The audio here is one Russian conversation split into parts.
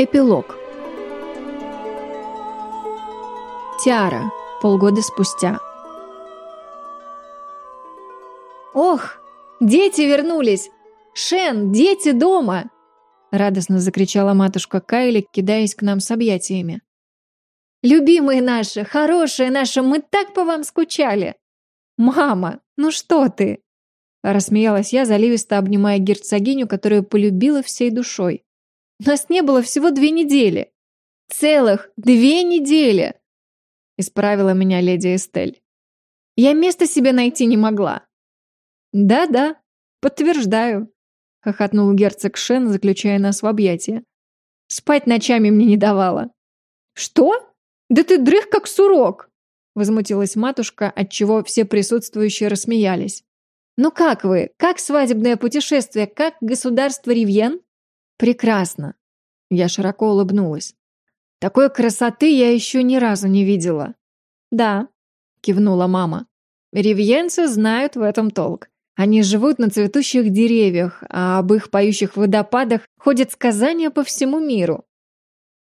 Эпилог. Тиара. Полгода спустя. «Ох, дети вернулись! Шен, дети дома!» Радостно закричала матушка Кайли, кидаясь к нам с объятиями. «Любимые наши, хорошие наши, мы так по вам скучали!» «Мама, ну что ты?» Рассмеялась я, заливисто обнимая герцогиню, которую полюбила всей душой. Нас не было всего две недели. Целых две недели!» Исправила меня леди Эстель. «Я места себе найти не могла». «Да-да, подтверждаю», — хохотнул герцог Шен, заключая нас в объятия. «Спать ночами мне не давала». «Что? Да ты дрых как сурок!» Возмутилась матушка, отчего все присутствующие рассмеялись. «Ну как вы? Как свадебное путешествие? Как государство Ривьен?» «Прекрасно!» Я широко улыбнулась. «Такой красоты я еще ни разу не видела». «Да», — кивнула мама. «Ривьенцы знают в этом толк. Они живут на цветущих деревьях, а об их поющих водопадах ходят сказания по всему миру».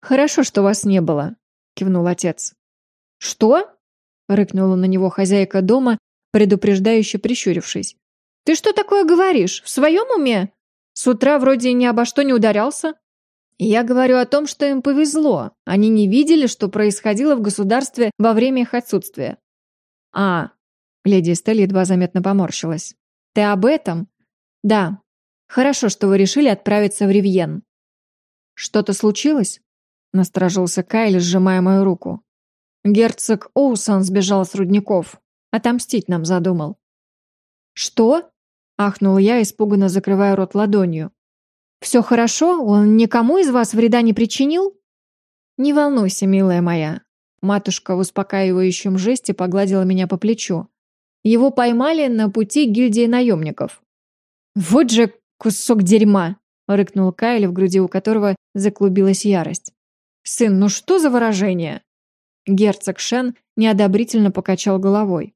«Хорошо, что вас не было», — кивнул отец. «Что?» — рыкнула на него хозяйка дома, предупреждающе прищурившись. «Ты что такое говоришь? В своем уме? С утра вроде ни обо что не ударялся. Я говорю о том, что им повезло. Они не видели, что происходило в государстве во время их отсутствия. А, леди Эстель едва заметно поморщилась. Ты об этом? Да. Хорошо, что вы решили отправиться в Ривьен. Что-то случилось? Насторожился Кайли, сжимая мою руку. Герцог Оусон сбежал с рудников. Отомстить нам задумал. Что? Ахнул я, испуганно закрывая рот ладонью. «Все хорошо? Он никому из вас вреда не причинил?» «Не волнуйся, милая моя». Матушка в успокаивающем жесте погладила меня по плечу. Его поймали на пути гильдии наемников. «Вот же кусок дерьма!» — рыкнул Кайли, в груди у которого заклубилась ярость. «Сын, ну что за выражение?» Герцог Шен неодобрительно покачал головой.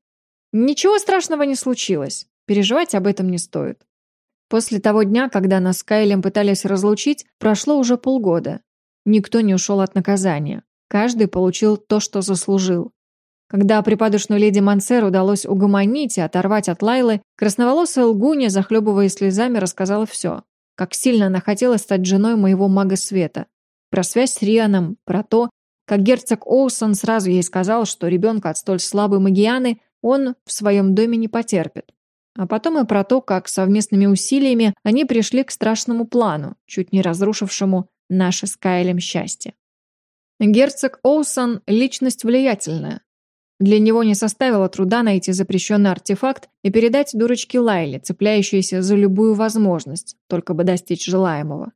«Ничего страшного не случилось. Переживать об этом не стоит. После того дня, когда нас с Кайлем пытались разлучить, прошло уже полгода. Никто не ушел от наказания. Каждый получил то, что заслужил. Когда припадочную леди Мансер удалось угомонить и оторвать от Лайлы, красноволосая лгуня, захлебываясь слезами, рассказала все. Как сильно она хотела стать женой моего мага света. Про связь с Рианом, про то, как герцог Оусон сразу ей сказал, что ребенка от столь слабой магианы он в своем доме не потерпит. А потом и про то, как совместными усилиями они пришли к страшному плану, чуть не разрушившему наше с Кайлем счастье. Герцог Оусон – личность влиятельная. Для него не составило труда найти запрещенный артефакт и передать дурочке Лайле, цепляющейся за любую возможность, только бы достичь желаемого.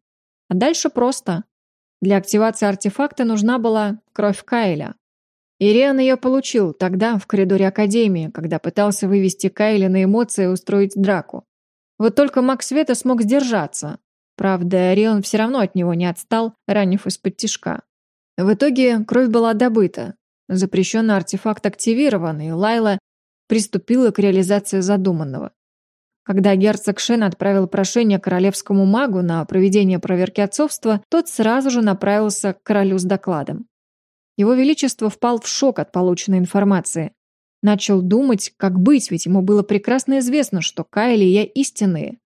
А дальше просто. Для активации артефакта нужна была кровь Кайля, Ириан ее получил тогда, в коридоре Академии, когда пытался вывести Кайли на эмоции и устроить драку. Вот только маг Света смог сдержаться. Правда, Орион все равно от него не отстал, ранив из-под тишка. В итоге кровь была добыта. Запрещенный артефакт активирован, и Лайла приступила к реализации задуманного. Когда герцог Шен отправил прошение королевскому магу на проведение проверки отцовства, тот сразу же направился к королю с докладом. Его Величество впал в шок от полученной информации. Начал думать, как быть, ведь ему было прекрасно известно, что Кайли и я истинные.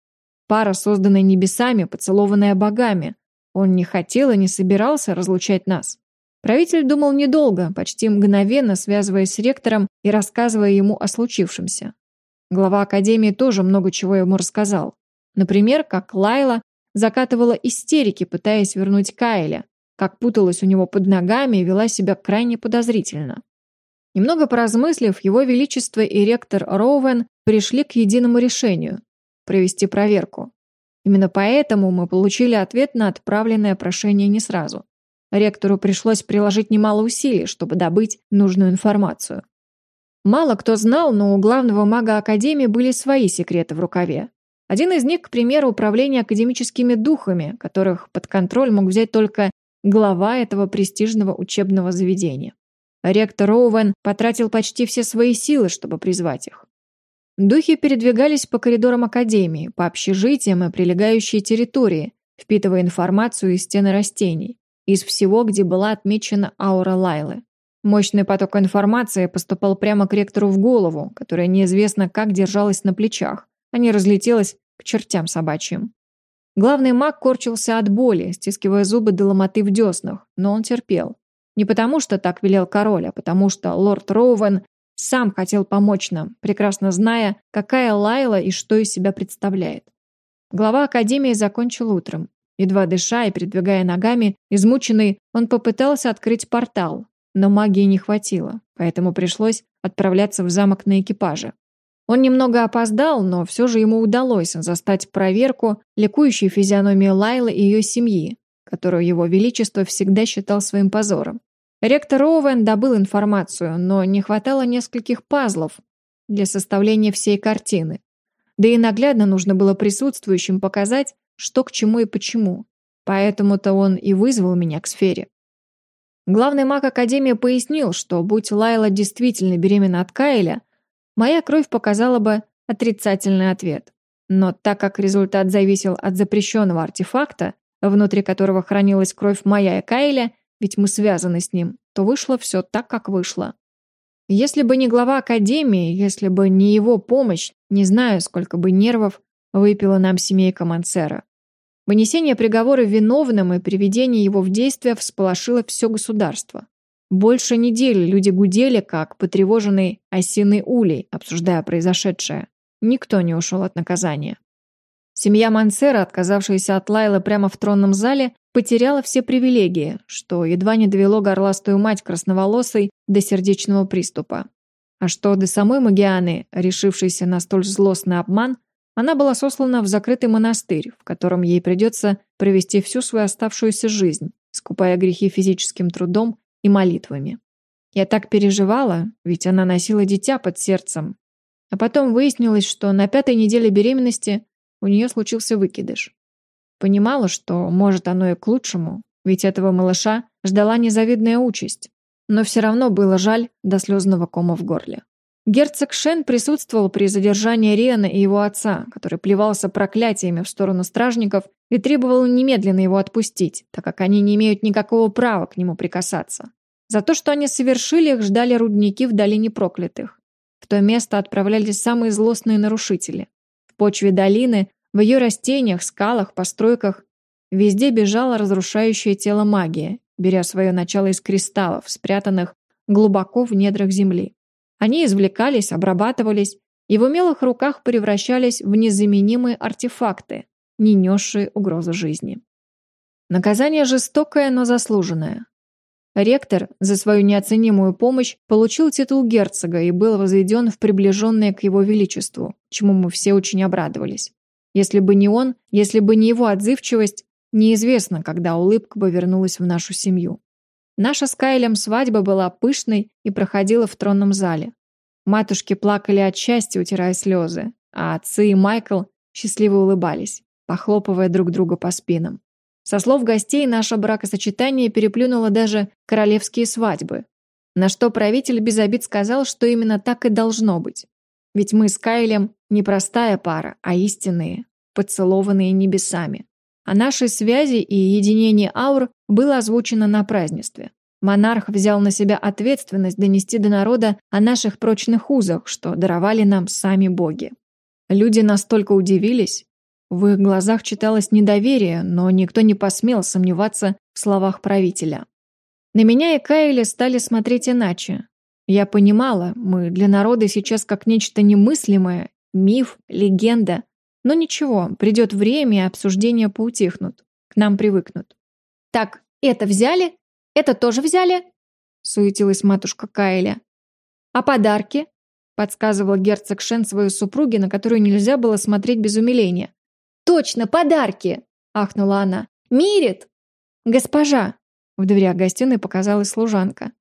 Пара, созданная небесами, поцелованная богами. Он не хотел и не собирался разлучать нас. Правитель думал недолго, почти мгновенно связываясь с ректором и рассказывая ему о случившемся. Глава Академии тоже много чего ему рассказал. Например, как Лайла закатывала истерики, пытаясь вернуть Кайля, как путалась у него под ногами и вела себя крайне подозрительно. Немного поразмыслив, его величество и ректор Роуэн пришли к единому решению – провести проверку. Именно поэтому мы получили ответ на отправленное прошение не сразу. Ректору пришлось приложить немало усилий, чтобы добыть нужную информацию. Мало кто знал, но у главного мага Академии были свои секреты в рукаве. Один из них, к примеру, управление академическими духами, которых под контроль мог взять только глава этого престижного учебного заведения. Ректор Роуэн потратил почти все свои силы, чтобы призвать их. Духи передвигались по коридорам Академии, по общежитиям и прилегающей территории, впитывая информацию из стены растений. из всего, где была отмечена аура Лайлы. Мощный поток информации поступал прямо к ректору в голову, которая неизвестно как держалась на плечах, а не разлетелась к чертям собачьим. Главный маг корчился от боли, стискивая зубы до ломоты в деснах, но он терпел. Не потому, что так велел король, а потому что лорд Роувен сам хотел помочь нам, прекрасно зная, какая Лайла и что из себя представляет. Глава Академии закончил утром. Едва дыша и передвигая ногами, измученный, он попытался открыть портал, но магии не хватило, поэтому пришлось отправляться в замок на экипаже. Он немного опоздал, но все же ему удалось застать проверку ликующей физиономии Лайлы и ее семьи, которую его величество всегда считал своим позором. Ректор Оуэн добыл информацию, но не хватало нескольких пазлов для составления всей картины. Да и наглядно нужно было присутствующим показать, что к чему и почему. Поэтому-то он и вызвал меня к сфере. Главный маг Академии пояснил, что будь Лайла действительно беременна от Кайля, моя кровь показала бы отрицательный ответ. Но так как результат зависел от запрещенного артефакта, внутри которого хранилась кровь моя и Кайля, ведь мы связаны с ним, то вышло все так, как вышло. Если бы не глава Академии, если бы не его помощь, не знаю, сколько бы нервов выпила нам семейка Мансера. Вынесение приговора виновным и приведение его в действие всполошило все государство. Больше недели люди гудели, как потревоженный осиный улей, обсуждая произошедшее. Никто не ушел от наказания. Семья Мансера, отказавшаяся от Лайлы прямо в тронном зале, потеряла все привилегии, что едва не довело горластую мать красноволосой до сердечного приступа. А что до самой Магианы, решившейся на столь злостный обман, она была сослана в закрытый монастырь, в котором ей придется провести всю свою оставшуюся жизнь, скупая грехи физическим трудом и молитвами. Я так переживала, ведь она носила дитя под сердцем. А потом выяснилось, что на пятой неделе беременности у нее случился выкидыш. Понимала, что может оно и к лучшему, ведь этого малыша ждала незавидная участь. Но все равно было жаль до слезного кома в горле. Герцог Шен присутствовал при задержании Риана и его отца, который плевался проклятиями в сторону стражников и требовал немедленно его отпустить, так как они не имеют никакого права к нему прикасаться. За то, что они совершили, их ждали рудники в долине проклятых. В то место отправлялись самые злостные нарушители. В почве долины, в ее растениях, скалах, постройках везде бежала разрушающее тело магия, беря свое начало из кристаллов, спрятанных глубоко в недрах земли. Они извлекались, обрабатывались и в умелых руках превращались в незаменимые артефакты, не несшие угрозу жизни. Наказание жестокое, но заслуженное. Ректор за свою неоценимую помощь получил титул герцога и был возведен в приближенное к его величеству, чему мы все очень обрадовались. Если бы не он, если бы не его отзывчивость, неизвестно, когда улыбка бы вернулась в нашу семью. Наша с Кайлем свадьба была пышной и проходила в тронном зале. Матушки плакали от счастья, утирая слезы, а отцы и Майкл счастливо улыбались, похлопывая друг друга по спинам. Со слов гостей, наше бракосочетание переплюнуло даже королевские свадьбы, на что правитель без обид сказал, что именно так и должно быть. Ведь мы с Кайлем не простая пара, а истинные, поцелованные небесами. О нашей связи и единении аур было озвучено на празднестве. Монарх взял на себя ответственность донести до народа о наших прочных узах, что даровали нам сами боги. Люди настолько удивились. В их глазах читалось недоверие, но никто не посмел сомневаться в словах правителя. На меня и Кайли стали смотреть иначе. Я понимала, мы для народа сейчас как нечто немыслимое, миф, легенда, но ничего, придет время, и обсуждения поутихнут. К нам привыкнут. «Так, это взяли? Это тоже взяли?» Суетилась матушка Кайля. «А подарки?» Подсказывал герцог Шен своей супруге, на которую нельзя было смотреть без умиления. «Точно, подарки!» Ахнула она. «Мирит!» «Госпожа!» В дверях гостиной показалась служанка.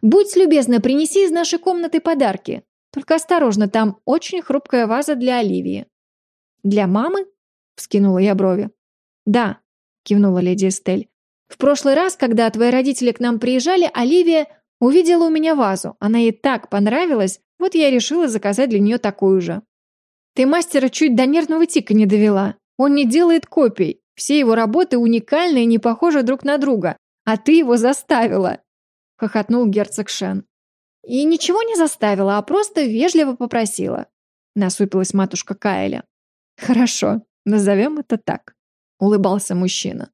«Будь любезна, принеси из нашей комнаты подарки. Только осторожно, там очень хрупкая ваза для Оливии». «Для мамы?» — вскинула я брови. «Да», — кивнула леди Эстель. «В прошлый раз, когда твои родители к нам приезжали, Оливия увидела у меня вазу. Она ей так понравилась, вот я решила заказать для нее такую же». «Ты мастера чуть до нервного тика не довела. Он не делает копий. Все его работы уникальны и не похожи друг на друга. а ты его заставила!» — хохотнул герцог Шен. «И ничего не заставила, а просто вежливо попросила», — насупилась матушка Кайля. «Хорошо, назовем это так», — улыбался мужчина.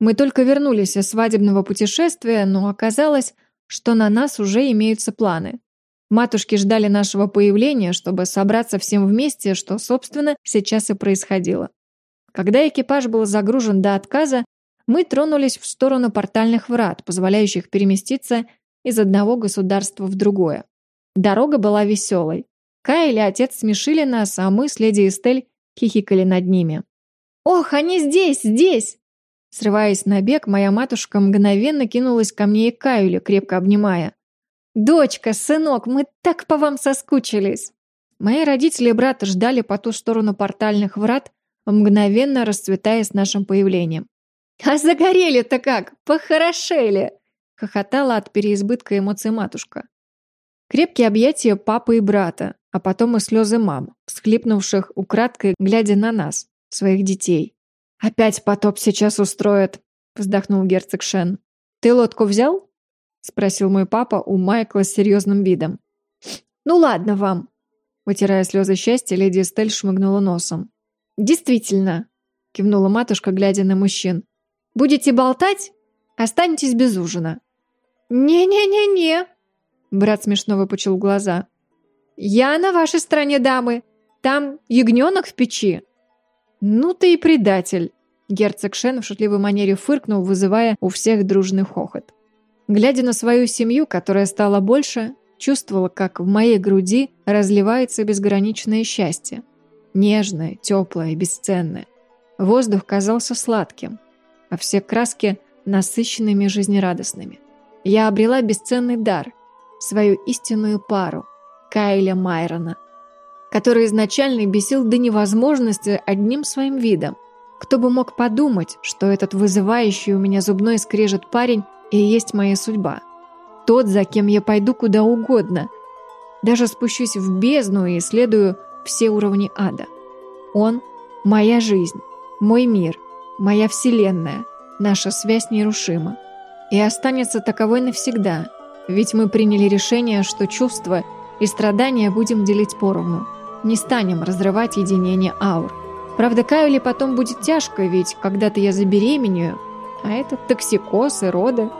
Мы только вернулись из свадебного путешествия, но оказалось, что на нас уже имеются планы. Матушки ждали нашего появления, чтобы собраться всем вместе, что, собственно, сейчас и происходило. Когда экипаж был загружен до отказа, мы тронулись в сторону портальных врат, позволяющих переместиться из одного государства в другое. Дорога была веселой. Кай или отец смешили нас, а мы с леди Эстель хихикали над ними. «Ох, они здесь, здесь!» Срываясь на бег, моя матушка мгновенно кинулась ко мне и Кайлю, крепко обнимая. «Дочка, сынок, мы так по вам соскучились!» Мои родители и брат ждали по ту сторону портальных врат, мгновенно расцветая с нашим появлением. «А загорели-то как! Похорошели!» — хохотала от переизбытка эмоций матушка. Крепкие объятия папы и брата, а потом и слезы мам, всхлипнувших украдкой, глядя на нас, своих детей. «Опять потоп сейчас устроят», — вздохнул герцог Шен. «Ты лодку взял?» — спросил мой папа у Майкла с серьезным видом. «Ну ладно вам». Вытирая слезы счастья, леди Эстель шмыгнула носом. «Действительно», — кивнула матушка, глядя на мужчин. «Будете болтать? Останетесь без ужина». «Не-не-не-не», — брат смешно выпучил глаза. «Я на вашей стороне, дамы. Там ягненок в печи». «Ну ты и предатель», — герцог Шен в шутливой манере фыркнул, вызывая у всех дружный хохот. Глядя на свою семью, которая стала больше, чувствовала, как в моей груди разливается безграничное счастье. Нежное, теплое, бесценное. Воздух казался сладким, а все краски насыщенными жизнерадостными. Я обрела бесценный дар, свою истинную пару, Кайля Майрона, который изначально бесил до невозможности одним своим видом. Кто бы мог подумать, что этот вызывающий у меня зубной скрежет парень и есть моя судьба. Тот, за кем я пойду куда угодно. Даже спущусь в бездну и исследую все уровни ада. Он – моя жизнь, мой мир, моя вселенная, наша связь нерушима. И останется таковой навсегда, ведь мы приняли решение, что чувства и страдания будем делить поровну. Не станем разрывать единение аур. Правда, Кайли потом будет тяжко, ведь когда-то я забеременею, а это токсикоз и роды.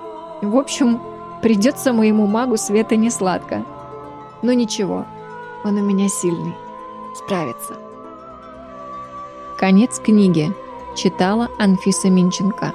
В общем, придется моему магу Света не сладко. Но ничего, он у меня сильный. Справится. Конец книги. Читала Анфиса Минченко.